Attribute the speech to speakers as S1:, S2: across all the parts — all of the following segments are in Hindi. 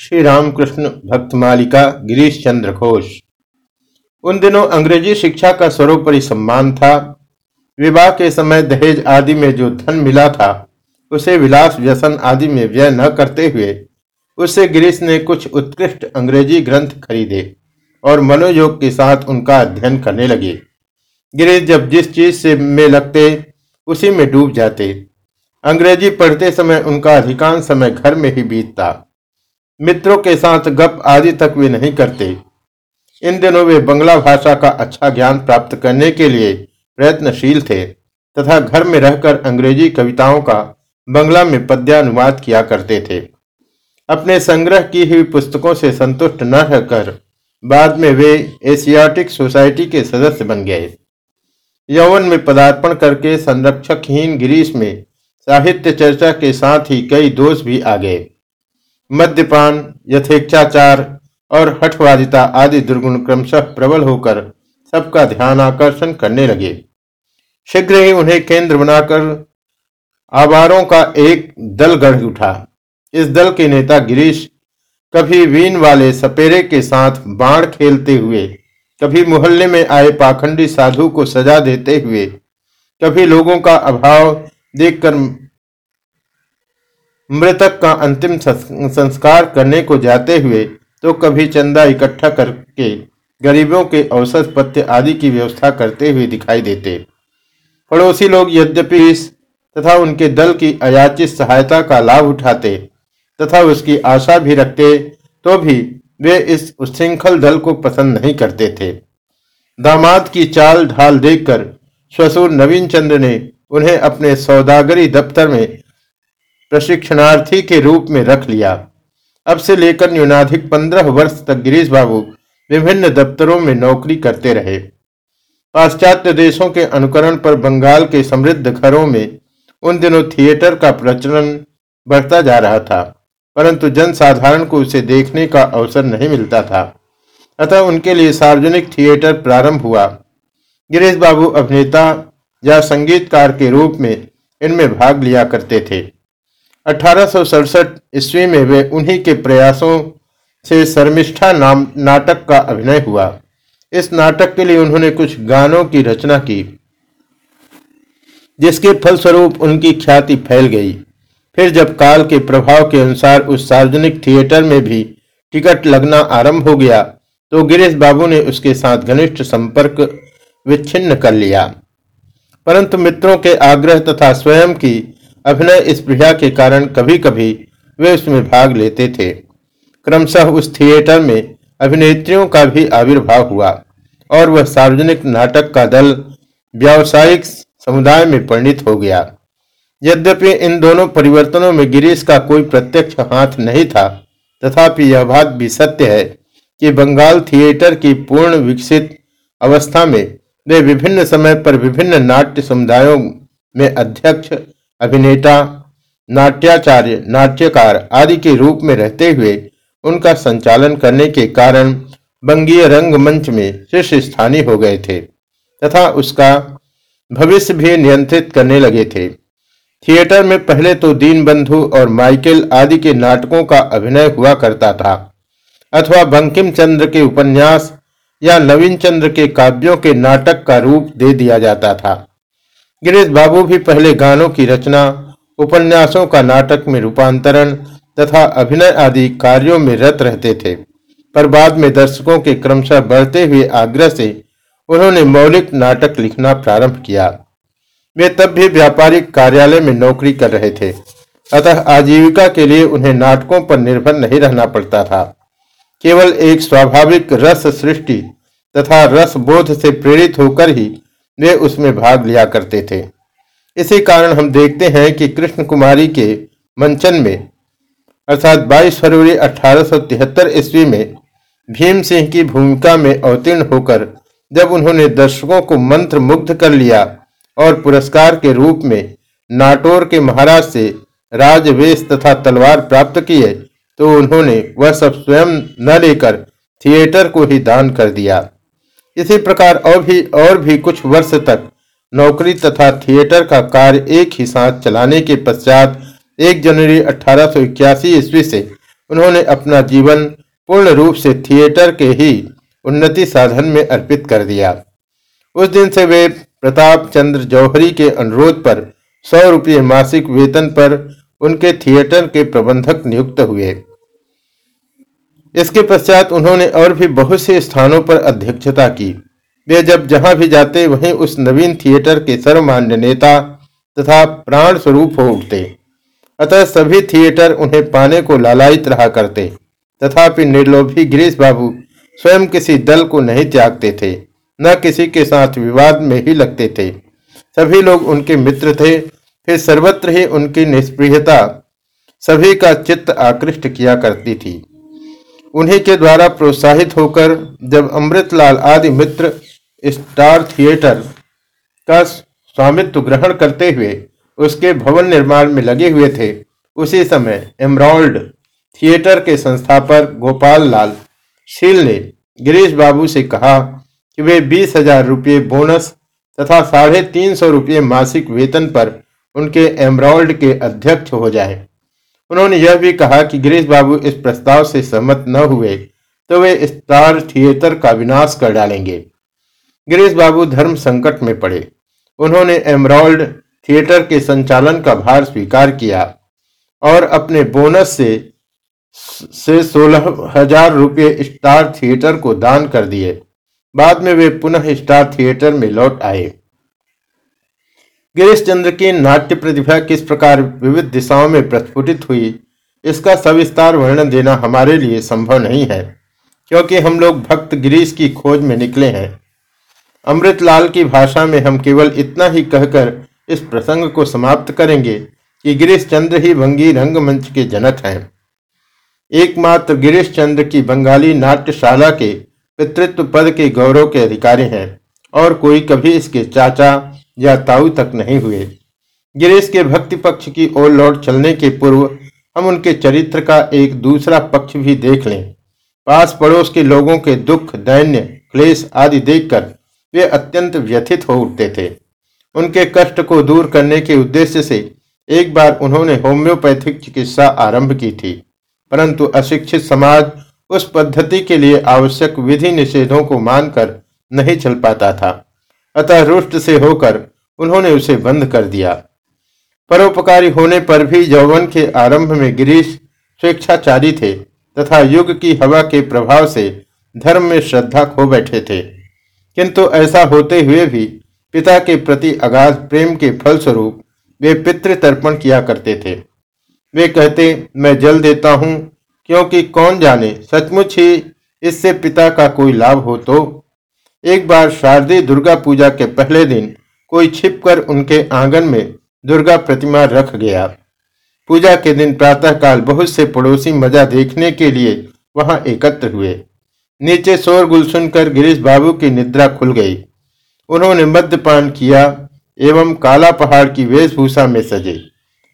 S1: श्री रामकृष्ण भक्त मालिका गिरीश चंद्र घोष। उन दिनों अंग्रेज़ी शिक्षा का सर्वोपरि सम्मान था। विवाह के समय दहेज आदि में जो धन मिला था, उसे विलास, व्यसन आदि में व्यय न करते हुए उससे गिरीश ने कुछ उत्कृष्ट अंग्रेज़ी ग्रंथ खरीदे और मनोयोग के साथ उनका अध्ययन करने लगे। गिरीश जब जिस चीज़ से में लगते, उसी में डूब जाते। अंग्रेज़ी पढ़ते समय उनका अधिकांश समय घर में ही बीतता। मित्रों के साथ गप आदि तक वे नहीं करते। इन दिनों वे बंगला भाषा का अच्छा ज्ञान प्राप्त करने के लिए प्रयत्नशील थे, तथा घर में रहकर अंग्रेज़ी कविताओं का बंगला में पद्यानुवाद किया करते थे। अपने संग्रह की हुई पुस्तकों से संतुष्ट न रहकर बाद में वे एशियाटिक सोसाइटी के सदस्य बन गए। यौवन में पदार्पण करके संरक्षकहीन गिरीश में साहित्य चर्चा के साथ ही कई दोष भी आ गए। मद्यपान, यथेच्छाचार और हठवादिता आदि दुर्गुण क्रमशः प्रबल होकर सबका ध्यान आकर्षण करने लगे। शीघ्र ही उन्हें केंद्र बनाकर आवारों का एक दल गढ़ उठा। इस दल के नेता गिरीश, कभी वीन वाले सपेरे के साथ बाण खेलते हुए, कभी मोहल्ले में आए पाखंडी साधु को सजा देते हुए, कभी लोगों का अभाव देखकर मृतक का अंतिम संस्कार करने को जाते हुए तो कभी चंदा इकट्ठा करके गरीबों के औसत पत्य आदि की व्यवस्था करते हुए दिखाई देते। पड़ोसी लोग यद्यपि तथा उनके दल की अयाचित सहायता का लाभ उठाते तथा उसकी आशा भी रखते तो भी वे इस उच्छृंखल दल को पसंद नहीं करते थे। दामाद की चाल ढाल देखकर ससुर नवीन चंद्र ने उन्हें अपने सौदागरी दफ्तर में प्रशिक्षणार्थी के रूप में रख लिया। अब से लेकर न्यूनाधिक पंद्रह वर्ष तक गिरीश बाबू विभिन्न दफ्तरों में नौकरी करते रहे। पाश्चात्य देशों के अनुकरण पर बंगाल के समृद्ध घरों में उन दिनों थिएटर का प्रचलन बढ़ता जा रहा था, परंतु जनसाधारण को उसे देखने का अवसर नहीं मिलता था। अतः उनके लिए सार्वजनिक थिएटर प्रारंभ हुआ। गिरीश बाबू अभिनेता या संगीतकार के रूप में इनमें भाग लिया करते थे। अठारह ईस्वी में वे उन्हीं के प्रयासों से शर्मिष्ठा नाम, नाटक का अभिनय हुआ। इस नाटक के लिए उन्होंने कुछ गानों की रचना की, जिसके फलस्वरूप उनकी ख्याति फैल गई। फिर जब काल के प्रभाव के अनुसार उस सार्वजनिक थिएटर में भी टिकट लगना आरंभ हो गया तो गिरीश बाबू ने उसके साथ घनिष्ठ संपर्क विच्छिन्न कर लिया। परंतु मित्रों के आग्रह तथा स्वयं की अभिनय स्पृहा के कारण कभी कभी वे उसमें भाग लेते थे। क्रमशः उस थिएटर में अभिनेत्रियों का भी आविर्भाव हुआ और वह सार्वजनिक नाटक का दल व्यावसायिक समुदाय में परिणित हो गया। यद्यपि इन दोनों परिवर्तनों में गिरीश का कोई प्रत्यक्ष हाथ नहीं था, तथापि यह बात भी सत्य है कि बंगाल थिएटर की पूर्ण विकसित अवस्था में वे विभिन्न समय पर विभिन्न नाट्य समुदायों में अध्यक्ष अभिनेता, नाट्याचार्य, नाट्यकार आदि के रूप में रहते हुए उनका संचालन करने के कारण बंगीय रंगमंच में शीर्ष स्थानीय हो गए थे तथा उसका भविष्य भी नियंत्रित करने लगे थे। थिएटर में पहले तो दीन बंधु और माइकल आदि के नाटकों का अभिनय हुआ करता था, अथवा बंकिम चंद्र के उपन्यास या नवीन चंद्र के काव्यों के नाटक का रूप दे दिया जाता था। गिरीश बाबू भी पहले गानों की रचना, उपन्यासों का नाटक में रूपांतरण तथा अभिनय आदि कार्यों में रत रहते थे। पर बाद में दर्शकों के क्रमशः बढ़ते हुए आग्रह से उन्होंने मौलिक नाटक लिखना प्रारंभ किया। वे तब भी व्यापारिक कार्यालय में नौकरी कर रहे थे। अतः आजीविका के लिए उन्हें नाटकों पर निर्भर नहीं रहना पड़ता था। केवल एक स्वाभाविक रस सृष्टि तथा रस बोध से प्रेरित होकर ही वे उसमें भाग लिया करते थे। इसी कारण हम देखते हैं कि कृष्ण कुमारी के मंचन में, अर्थात 22 फरवरी अठारह सौ तिहत्तर ईस्वी में भीम सिंह की भूमिका में अवतीर्ण होकर जब उन्होंने दर्शकों को मंत्र मुग्ध कर लिया और पुरस्कार के रूप में नाटोर के महाराज से राजवेश तथा तलवार प्राप्त किए तो उन्होंने वह सब स्वयं न लेकर थिएटर को ही दान कर दिया। इसी प्रकार और भी और भी कुछ वर्ष तक नौकरी तथा थिएटर का कार्य एक ही साथ चलाने के पश्चात एक जनवरी अठारह सौ इक्यासी ईस्वी से उन्होंने अपना जीवन पूर्ण रूप से थिएटर के ही उन्नति साधन में अर्पित कर दिया। उस दिन से वे प्रताप चंद्र जौहरी के अनुरोध पर सौ रुपये मासिक वेतन पर उनके थिएटर के प्रबंधक नियुक्त हुए। इसके पश्चात उन्होंने और भी बहुत से स्थानों पर अध्यक्षता की। वे जब जहाँ भी जाते, वहीं उस नवीन थिएटर के सर्वमान्य नेता तथा प्राण स्वरूप हो उठते। अतः सभी थिएटर उन्हें पाने को लालायित रहा करते, तथापि निर्लोभी गिरीश बाबू स्वयं किसी दल को नहीं त्यागते थे, न किसी के साथ विवाद में ही लगते थे। सभी लोग उनके मित्र थे, फिर सर्वत्र ही उनकी निष्प्रियता सभी का चित्त आकृष्ट किया करती थी। उन्हीं के द्वारा प्रोत्साहित होकर जब अमृतलाल आदि मित्र स्टार थिएटर का स्वामित्व ग्रहण करते हुए उसके भवन निर्माण में लगे हुए थे, उसी समय एमराल्ड थिएटर के संस्थापक गोपाल लाल शील ने गिरीश बाबू से कहा कि वे बीस हज़ार रुपये बोनस तथा साढ़े तीन सौ रुपये मासिक वेतन पर उनके एमराल्ड के अध्यक्ष हो जाए। उन्होंने यह भी कहा कि गिरीश बाबू इस प्रस्ताव से सहमत न हुए तो वे स्टार थिएटर का विनाश कर डालेंगे। गिरीश बाबू धर्म संकट में पड़े। उन्होंने एमराल्ड थिएटर के संचालन का भार स्वीकार किया और अपने बोनस से से सोलह हज़ार रुपये स्टार थिएटर को दान कर दिए। बाद में वे पुनः स्टार थिएटर में लौट आए। गिरीश चंद्र की नाट्य प्रतिभा किस प्रकार विविध दिशाओं में प्रस्फुटित हुई, इसका सविस्तार वर्णन देना हमारे लिए संभव नहीं है, क्योंकि हम लोग भक्त गिरीश की खोज में निकले हैं। अमृतलाल की भाषा में हम केवल इतना ही कहकर इस प्रसंग को समाप्त करेंगे कि गिरीश चंद्र ही भंगी रंगमंच के जनक हैं। एकमात्र गिरीश चंद्र की बंगाली नाट्यशाला के पितृत्व पद के गौरव के अधिकारी हैं, और कोई कभी इसके चाचा या ताऊ तक नहीं हुए। गिरीश के भक्ति पक्ष की ओर लौट चलने के पूर्व हम उनके चरित्र का एक दूसरा पक्ष भी देख लें। पास पड़ोस के लोगों के दुख, दैन्य, क्लेश आदि देखकर वे अत्यंत व्यथित हो उठते थे। उनके कष्ट को दूर करने के उद्देश्य से एक बार उन्होंने होम्योपैथिक चिकित्सा आरंभ की थी। परंतु अशिक्षित समाज उस पद्धति के लिए आवश्यक विधि निषेधों को मानकर नहीं चल पाता था। अतः रुष्ट से होकर उन्होंने उसे बंद कर दिया। परोपकारी होने पर भी यौवन के आरंभ में गिरीश स्वेच्छाचारी थे तथा युग की हवा के प्रभाव से धर्म में श्रद्धा खो बैठे थे। किंतु ऐसा होते हुए भी पिता के प्रति अगाध प्रेम के फलस्वरूप वे पितृतर्पण किया करते थे। वे कहते, मैं जल देता हूँ, क्योंकि कौन जाने, सचमुच ही इससे पिता का कोई लाभ हो तो एक बार शारदीय दुर्गा पूजा के पहले दिन कोई छिपकर उनके आँगन में दुर्गा प्रतिमा रख गया। पूजा के दिन प्रातःकाल बहुत से पड़ोसी मज़ा देखने के लिए वहाँ एकत्र हुए। नीचे शोरगुल सुनकर गिरीश बाबू की निद्रा खुल गई। उन्होंने मद्यपान किया एवं काला पहाड़ की वेशभूषा में सजे।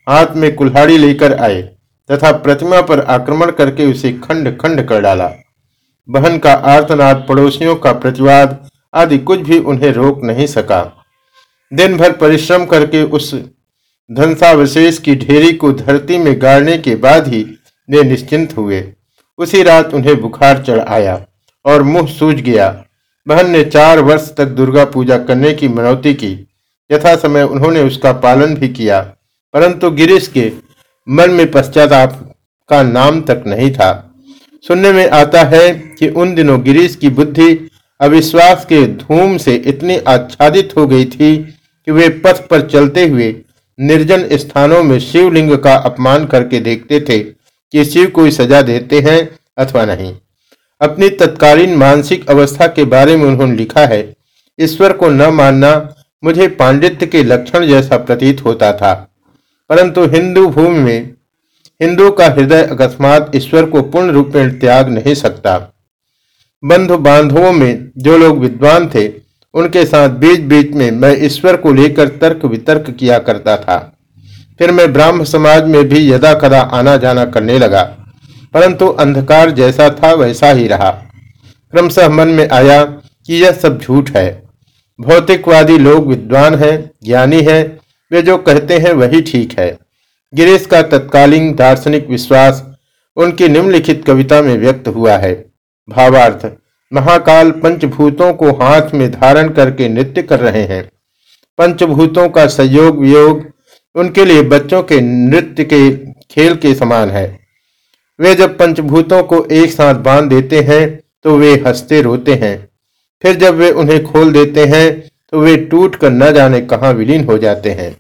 S1: हाथ में कुल्हाड़ी लेकर आए तथा प्रतिमा पर आक्रमण करके उसे खंड खंड कर डाला। बहन का आर्तनाद, पड़ोसियों का प्रतिवाद आदि कुछ भी उन्हें रोक नहीं सका। दिन भर परिश्रम करके उस धनसावशेष की ढेरी को धरती में गाड़ने के बाद ही वे निश्चिंत हुए। उसी रात उन्हें बुखार चढ़ आया और मुँह सूज गया। बहन ने चार वर्ष तक दुर्गा पूजा करने की मनौती की। यथा समय उन्होंने उसका पालन भी किया, परंतु गिरीश के मन में पश्चाताप का नाम तक नहीं था। सुनने में आता है कि उन दिनों गिरीश की बुद्धि अविश्वास के धूम से इतनी आच्छादित हो गई थी कि वे पथ पर चलते हुए निर्जन स्थानों में शिवलिंग का अपमान करके देखते थे कि शिव कोई सजा देते हैं अथवा नहीं। अपनी तत्कालीन मानसिक अवस्था के बारे में उन्होंने लिखा है, ईश्वर को न मानना मुझे पांडित्य के लक्षण जैसा प्रतीत होता था, परंतु हिंदू भूमि में हिंदू का हृदय अकस्मात ईश्वर को पूर्ण रूप में त्याग नहीं सकता। बंधु बांधवों में जो लोग विद्वान थे, उनके साथ बीच बीच में मैं ईश्वर को लेकर तर्क वितर्क किया करता था। फिर मैं ब्राह्म समाज में भी यदा कदा आना जाना करने लगा, परंतु अंधकार जैसा था वैसा ही रहा। क्रमशः मन में आया कि यह सब झूठ है। भौतिकवादी लोग विद्वान हैं, ज्ञानी हैं, वे जो कहते हैं वही ठीक है। गिरीश का तत्कालीन दार्शनिक विश्वास उनकी निम्नलिखित कविता में व्यक्त हुआ है। भावार्थ, महाकाल पंचभूतों को हाथ में धारण करके नृत्य कर रहे हैं। पंचभूतों का संयोग वियोग उनके लिए बच्चों के नृत्य के खेल के समान है। वे जब पंचभूतों को एक साथ बाँध देते हैं तो वे हँसते रोते हैं। फिर जब वे उन्हें खोल देते हैं तो वे टूट कर न जाने कहाँ विलीन हो जाते हैं।